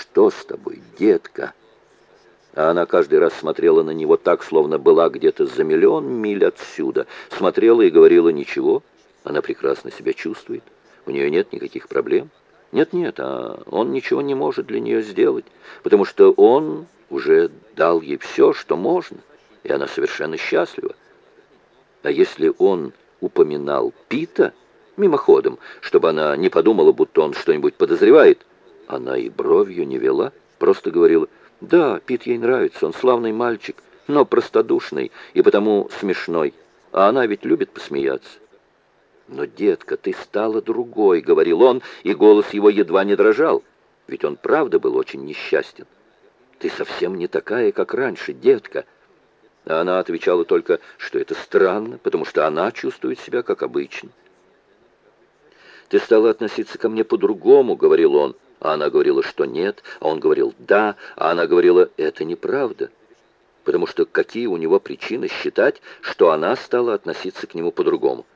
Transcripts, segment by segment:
«Что с тобой, детка?» А она каждый раз смотрела на него так, словно была где-то за миллион миль отсюда. Смотрела и говорила «Ничего, она прекрасно себя чувствует, у нее нет никаких проблем». Нет-нет, а он ничего не может для нее сделать, потому что он уже дал ей все, что можно, и она совершенно счастлива. А если он упоминал Пита мимоходом, чтобы она не подумала, будто он что-нибудь подозревает, она и бровью не вела, просто говорила, «Да, Пит ей нравится, он славный мальчик, но простодушный и потому смешной, а она ведь любит посмеяться». «Но, детка, ты стала другой», — говорил он, и голос его едва не дрожал, ведь он правда был очень несчастен. «Ты совсем не такая, как раньше, детка». А она отвечала только, что это странно, потому что она чувствует себя как обычно. «Ты стала относиться ко мне по-другому», — говорил он, а она говорила, что нет, а он говорил «да», а она говорила «это неправда» потому что какие у него причины считать, что она стала относиться к нему по-другому.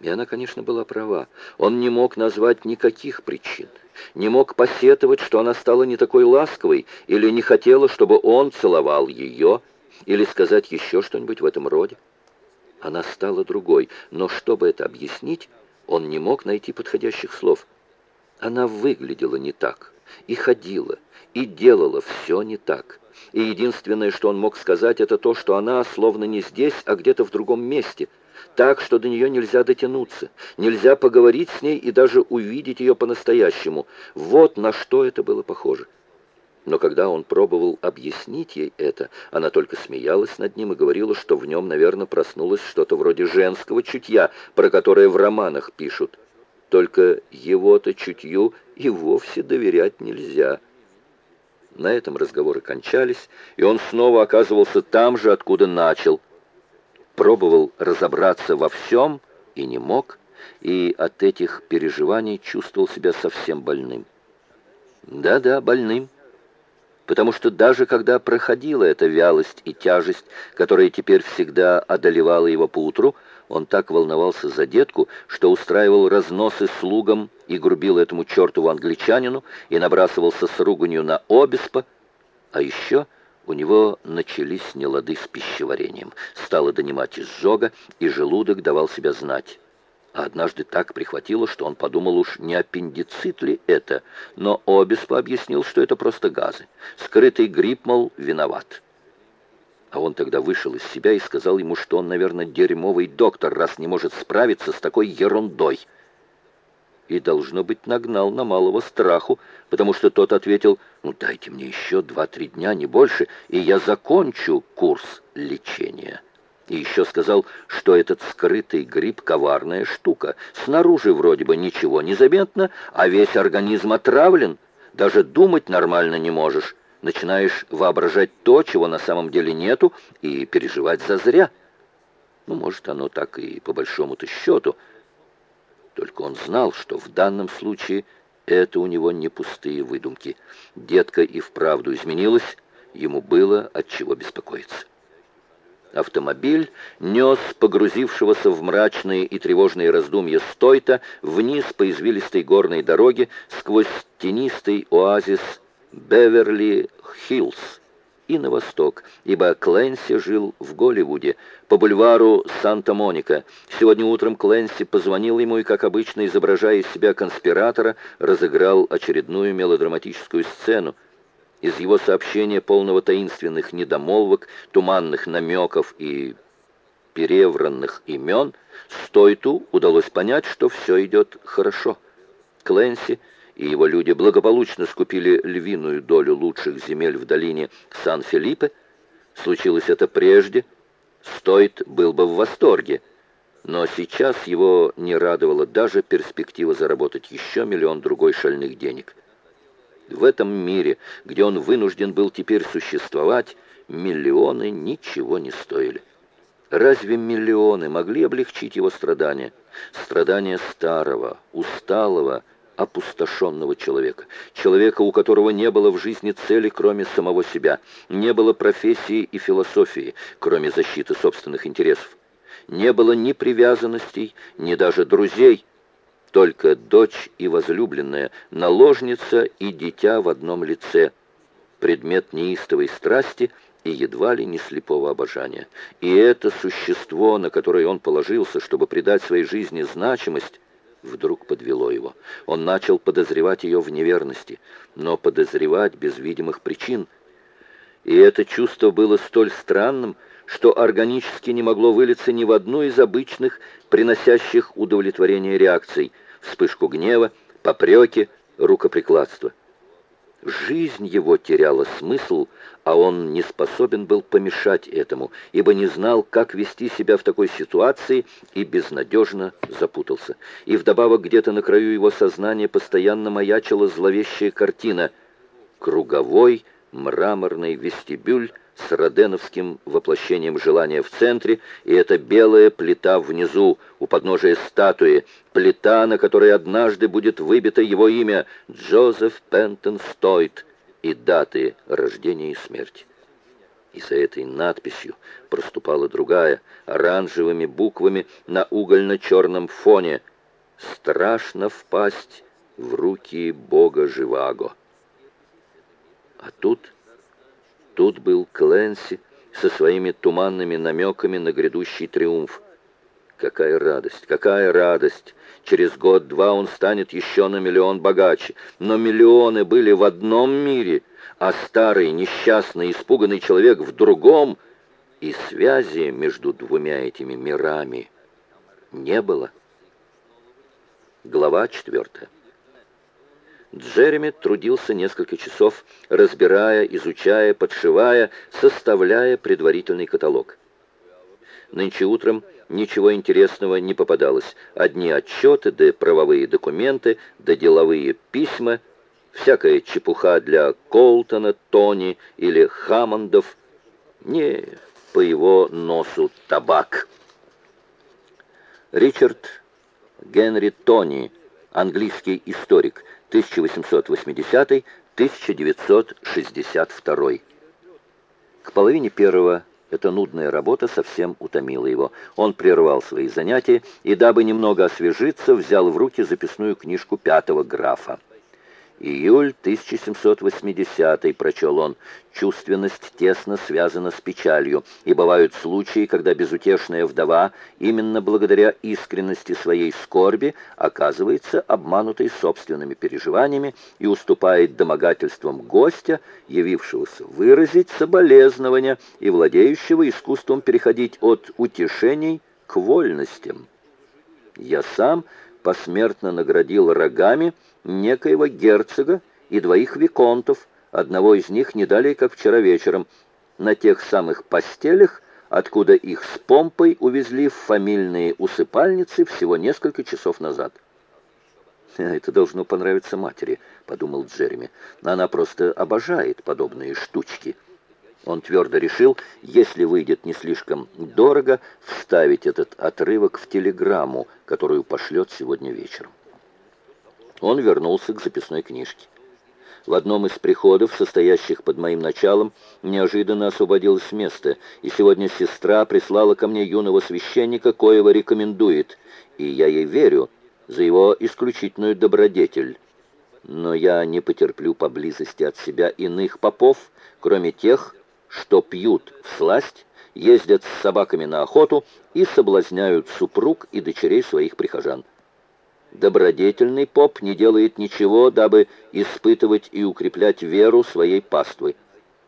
И она, конечно, была права. Он не мог назвать никаких причин. Не мог посетовать, что она стала не такой ласковой, или не хотела, чтобы он целовал ее, или сказать еще что-нибудь в этом роде. Она стала другой, но чтобы это объяснить, он не мог найти подходящих слов. Она выглядела не так, и ходила, и делала все не так. И единственное, что он мог сказать, это то, что она словно не здесь, а где-то в другом месте – так, что до нее нельзя дотянуться, нельзя поговорить с ней и даже увидеть ее по-настоящему. Вот на что это было похоже. Но когда он пробовал объяснить ей это, она только смеялась над ним и говорила, что в нем, наверное, проснулось что-то вроде женского чутья, про которое в романах пишут. Только его-то чутью и вовсе доверять нельзя. На этом разговоры кончались, и он снова оказывался там же, откуда начал – пробовал разобраться во всем и не мог, и от этих переживаний чувствовал себя совсем больным. Да-да, больным. Потому что даже когда проходила эта вялость и тяжесть, которая теперь всегда одолевала его поутру, он так волновался за детку, что устраивал разносы слугам и грубил этому чертову англичанину и набрасывался с руганью на обеспо, а еще у него начались нелады с пищеварением. Стало донимать изжога, и желудок давал себя знать. А однажды так прихватило, что он подумал уж, не аппендицит ли это, но Обеспо объяснил, что это просто газы. Скрытый грипп, мол, виноват. А он тогда вышел из себя и сказал ему, что он, наверное, дерьмовый доктор, раз не может справиться с такой ерундой и, должно быть, нагнал на малого страху, потому что тот ответил, «Ну, дайте мне еще два-три дня, не больше, и я закончу курс лечения». И еще сказал, что этот скрытый гриб — коварная штука. Снаружи вроде бы ничего не заметно, а весь организм отравлен. Даже думать нормально не можешь. Начинаешь воображать то, чего на самом деле нету, и переживать зазря. Ну, может, оно так и по большому-то счету — только он знал, что в данном случае это у него не пустые выдумки. Детка и вправду изменилась, ему было от чего беспокоиться. Автомобиль нес погрузившегося в мрачные и тревожные раздумья Стойта вниз по извилистой горной дороге сквозь тенистый оазис Беверли-Хиллз и на восток, ибо Кленси жил в Голливуде, по бульвару Санта-Моника. Сегодня утром Кленси позвонил ему и, как обычно, изображая из себя конспиратора, разыграл очередную мелодраматическую сцену. Из его сообщения, полного таинственных недомолвок, туманных намеков и перевранных имен, Стойту удалось понять, что все идет хорошо. Кленси и его люди благополучно скупили львиную долю лучших земель в долине Сан-Филиппе. Случилось это прежде. Стоит был бы в восторге. Но сейчас его не радовала даже перспектива заработать еще миллион другой шальных денег. В этом мире, где он вынужден был теперь существовать, миллионы ничего не стоили. Разве миллионы могли облегчить его страдания? Страдания старого, усталого, опустошенного человека, человека, у которого не было в жизни цели, кроме самого себя, не было профессии и философии, кроме защиты собственных интересов, не было ни привязанностей, ни даже друзей. Только дочь и возлюбленная, наложница и дитя в одном лице, предмет неистовой страсти и едва ли не слепого обожания. И это существо, на которое он положился, чтобы придать своей жизни значимость, вдруг подвело его. Он начал подозревать ее в неверности, но подозревать без видимых причин. И это чувство было столь странным, что органически не могло вылиться ни в одну из обычных, приносящих удовлетворение реакций, вспышку гнева, попреки, рукоприкладства. Жизнь его теряла смысл, а он не способен был помешать этому, ибо не знал, как вести себя в такой ситуации и безнадежно запутался. И вдобавок где-то на краю его сознания постоянно маячила зловещая картина. Круговой мраморный вестибюль с роденовским воплощением желания в центре, и эта белая плита внизу, у подножия статуи, плита, на которой однажды будет выбито его имя Джозеф Пентон Стойт и даты рождения и смерти. И за этой надписью проступала другая, оранжевыми буквами на угольно-черном фоне «Страшно впасть в руки Бога Живаго». А тут Тут был Кленси со своими туманными намеками на грядущий триумф. Какая радость, какая радость! Через год-два он станет еще на миллион богаче. Но миллионы были в одном мире, а старый, несчастный, испуганный человек в другом. И связи между двумя этими мирами не было. Глава четвертая. Джереми трудился несколько часов, разбирая, изучая, подшивая, составляя предварительный каталог. Нынче утром ничего интересного не попадалось. Одни отчеты, да правовые документы, да деловые письма, всякая чепуха для Колтона, Тони или Хаммондов. Не по его носу табак. Ричард Генри Тони, английский историк, 1880-1962. К половине первого эта нудная работа совсем утомила его. Он прервал свои занятия и, дабы немного освежиться, взял в руки записную книжку пятого графа. «Июль 1780 прочел он. «Чувственность тесно связана с печалью, и бывают случаи, когда безутешная вдова, именно благодаря искренности своей скорби, оказывается обманутой собственными переживаниями и уступает домогательствам гостя, явившегося выразить соболезнования и владеющего искусством переходить от утешений к вольностям. Я сам посмертно наградил рогами, некоего герцога и двоих виконтов, одного из них не далее, как вчера вечером, на тех самых постелях, откуда их с помпой увезли в фамильные усыпальницы всего несколько часов назад. «Это должно понравиться матери», — подумал Джереми. «Она просто обожает подобные штучки». Он твердо решил, если выйдет не слишком дорого, вставить этот отрывок в телеграмму, которую пошлет сегодня вечером. Он вернулся к записной книжке. В одном из приходов, состоящих под моим началом, неожиданно освободилось место, и сегодня сестра прислала ко мне юного священника, коего рекомендует, и я ей верю за его исключительную добродетель. Но я не потерплю поблизости от себя иных попов, кроме тех, что пьют в сласть, ездят с собаками на охоту и соблазняют супруг и дочерей своих прихожан. Добродетельный поп не делает ничего, дабы испытывать и укреплять веру своей паствы.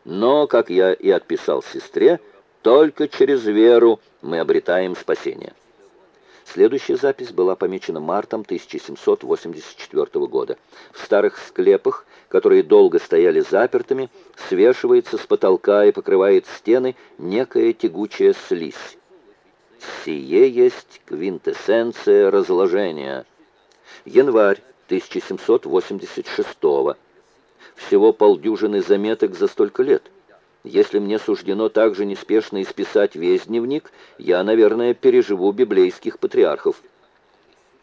Но, как я и отписал сестре, только через веру мы обретаем спасение. Следующая запись была помечена мартом 1784 года. В старых склепах, которые долго стояли запертыми, свешивается с потолка и покрывает стены некая тягучая слизь. Сие есть квинтэссенция разложения – Январь 1786 -го. Всего полдюжины заметок за столько лет. Если мне суждено так же неспешно исписать весь дневник, я, наверное, переживу библейских патриархов.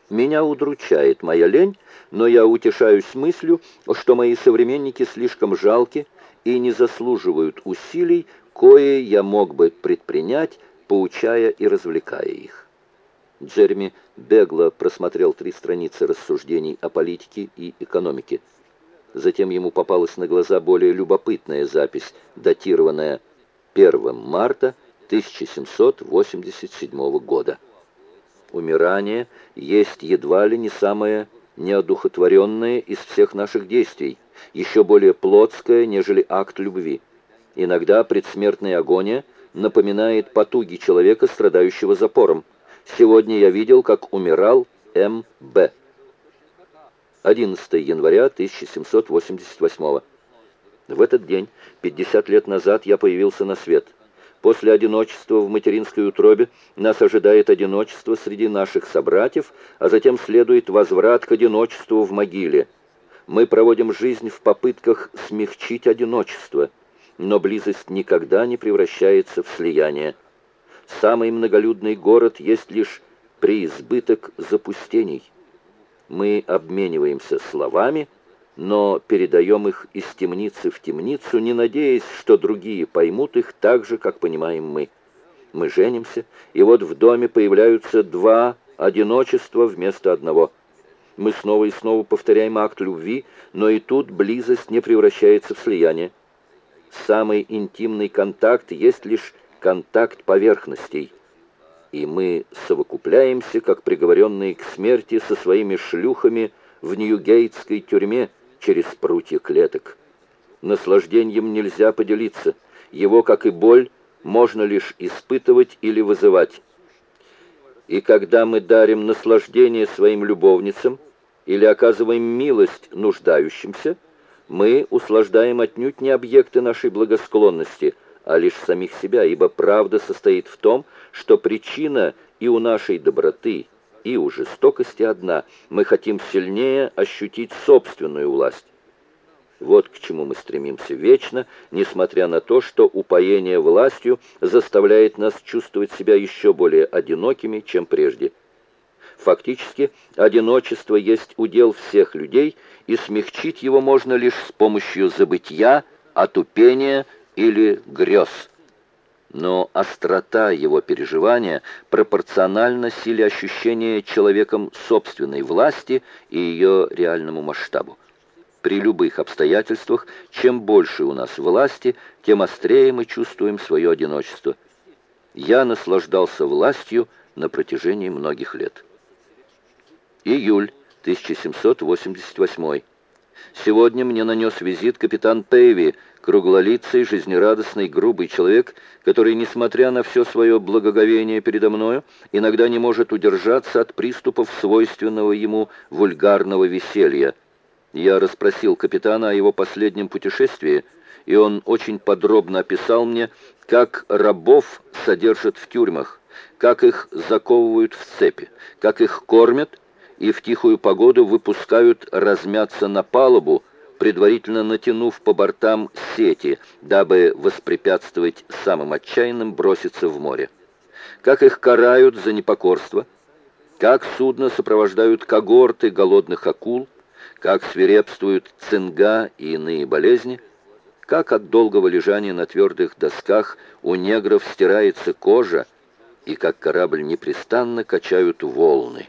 Меня удручает моя лень, но я утешаюсь мыслью, что мои современники слишком жалки и не заслуживают усилий, кое я мог бы предпринять, поучая и развлекая их. Джереми бегло просмотрел три страницы рассуждений о политике и экономике. Затем ему попалась на глаза более любопытная запись, датированная 1 марта 1787 года. Умирание есть едва ли не самое неодухотворенное из всех наших действий, еще более плотское, нежели акт любви. Иногда предсмертная агония напоминает потуги человека, страдающего запором. Сегодня я видел, как умирал М.Б. 11 января 1788 В этот день, 50 лет назад, я появился на свет. После одиночества в материнской утробе нас ожидает одиночество среди наших собратьев, а затем следует возврат к одиночеству в могиле. Мы проводим жизнь в попытках смягчить одиночество, но близость никогда не превращается в слияние. Самый многолюдный город есть лишь преизбыток запустений. Мы обмениваемся словами, но передаем их из темницы в темницу, не надеясь, что другие поймут их так же, как понимаем мы. Мы женимся, и вот в доме появляются два одиночества вместо одного. Мы снова и снова повторяем акт любви, но и тут близость не превращается в слияние. Самый интимный контакт есть лишь контакт поверхностей – и мы совокупляемся, как приговоренные к смерти, со своими шлюхами в Ньюгейтской тюрьме через прутья клеток. Наслаждением нельзя поделиться, его, как и боль, можно лишь испытывать или вызывать. И когда мы дарим наслаждение своим любовницам или оказываем милость нуждающимся, мы услаждаем отнюдь не объекты нашей благосклонности – а лишь самих себя, ибо правда состоит в том, что причина и у нашей доброты, и у жестокости одна. Мы хотим сильнее ощутить собственную власть. Вот к чему мы стремимся вечно, несмотря на то, что упоение властью заставляет нас чувствовать себя еще более одинокими, чем прежде. Фактически, одиночество есть удел всех людей, и смягчить его можно лишь с помощью забытия, отупения, или грез. Но острота его переживания пропорциональна силе ощущения человеком собственной власти и ее реальному масштабу. При любых обстоятельствах, чем больше у нас власти, тем острее мы чувствуем свое одиночество. Я наслаждался властью на протяжении многих лет. Июль 1788. Сегодня мне нанес визит капитан Пейви, круглолицый, жизнерадостный, грубый человек, который, несмотря на все свое благоговение передо мною, иногда не может удержаться от приступов свойственного ему вульгарного веселья. Я расспросил капитана о его последнем путешествии, и он очень подробно описал мне, как рабов содержат в тюрьмах, как их заковывают в цепи, как их кормят и в тихую погоду выпускают размяться на палубу, предварительно натянув по бортам сети, дабы воспрепятствовать самым отчаянным броситься в море. Как их карают за непокорство, как судно сопровождают когорты голодных акул, как свирепствуют цинга и иные болезни, как от долгого лежания на твердых досках у негров стирается кожа, и как корабль непрестанно качают волны.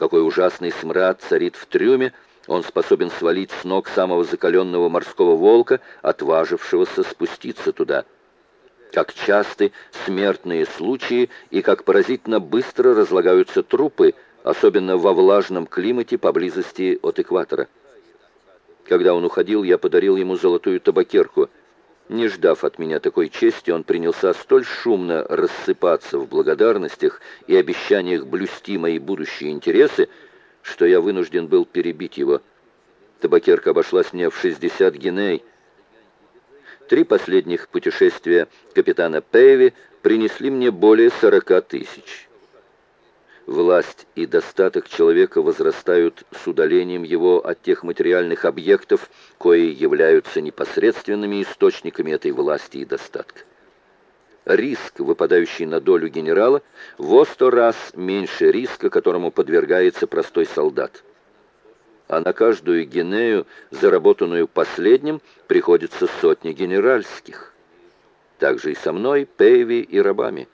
Какой ужасный смрад царит в трюме, он способен свалить с ног самого закаленного морского волка, отважившегося спуститься туда. Как часты смертные случаи и как поразительно быстро разлагаются трупы, особенно во влажном климате поблизости от экватора. Когда он уходил, я подарил ему золотую табакерку. Не ждав от меня такой чести, он принялся столь шумно рассыпаться в благодарностях и обещаниях блюсти мои будущие интересы, что я вынужден был перебить его. Табакерка обошлась мне в 60 геней. Три последних путешествия капитана Пейви принесли мне более 40 тысяч. Власть и достаток человека возрастают с удалением его от тех материальных объектов, кои являются непосредственными источниками этой власти и достатка риск, выпадающий на долю генерала, во сто раз меньше риска, которому подвергается простой солдат. А на каждую генею, заработанную последним, приходится сотни генеральских. Так же и со мной, Пейви и рабами.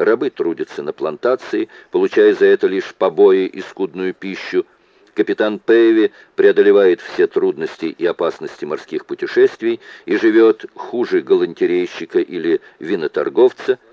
Рабы трудятся на плантации, получая за это лишь побои и скудную пищу. Капитан Пейви преодолевает все трудности и опасности морских путешествий и живет хуже галантерейщика или виноторговца –